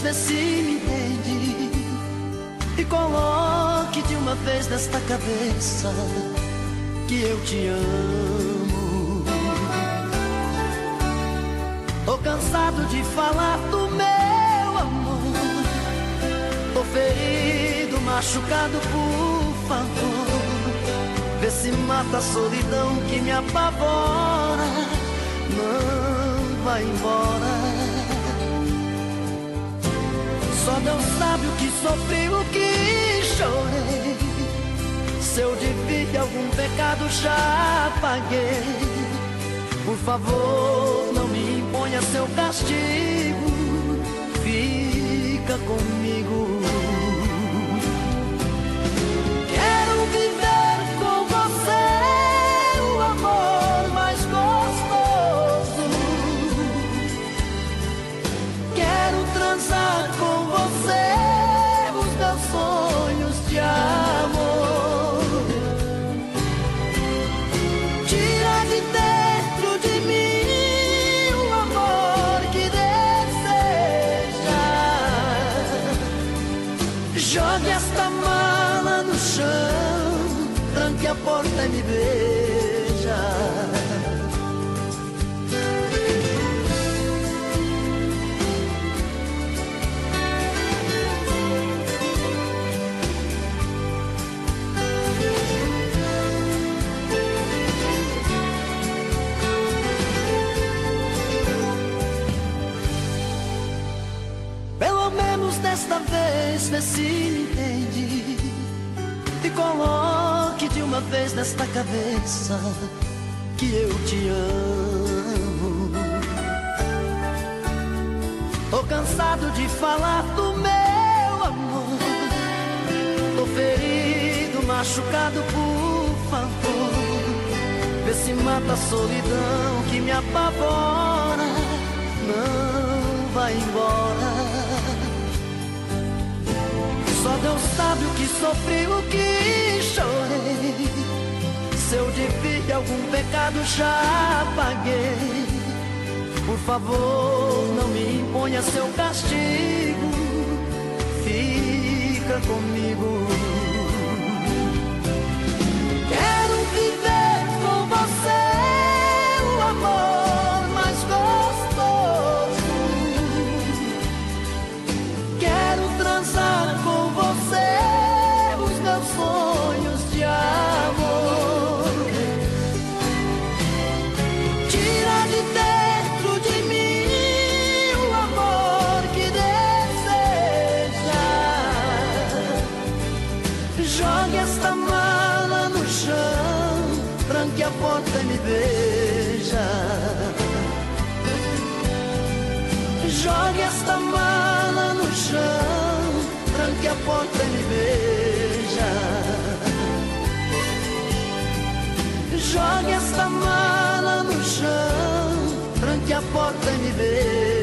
vê se me entende. E coloque de uma vez nesta cabeça que eu te amo. Tô cansado de falar do meu amor. Tô ferido, machucado, por favor. Vê se mata a solidão que me apavora. Não vai embora. Só Deus sabe o que sofri, o que chorei. Se eu devia algum pecado, já paguei. Por favor, não me imponha seu castigo. Jogue esta mala no chão, tranque a porta e me beija. Pelo menos desta vez, vê se me entende. E coloque de uma vez nesta cabeça que eu te amo. Tô cansado de falar do meu amor. Tô ferido, machucado, por favor. Vê se mata a solidão que me apavora. Não vai embora. Sabe o que sofri, o que chorei. Se eu devia algum pecado, já paguei. Por favor, não me imponha seu castigo. Fica comigo. Tranque a porta me beija. Jogue esta mala no chão, tranque a porta e me beija. Jogue esta mala no chão, tranque a porta e me beija.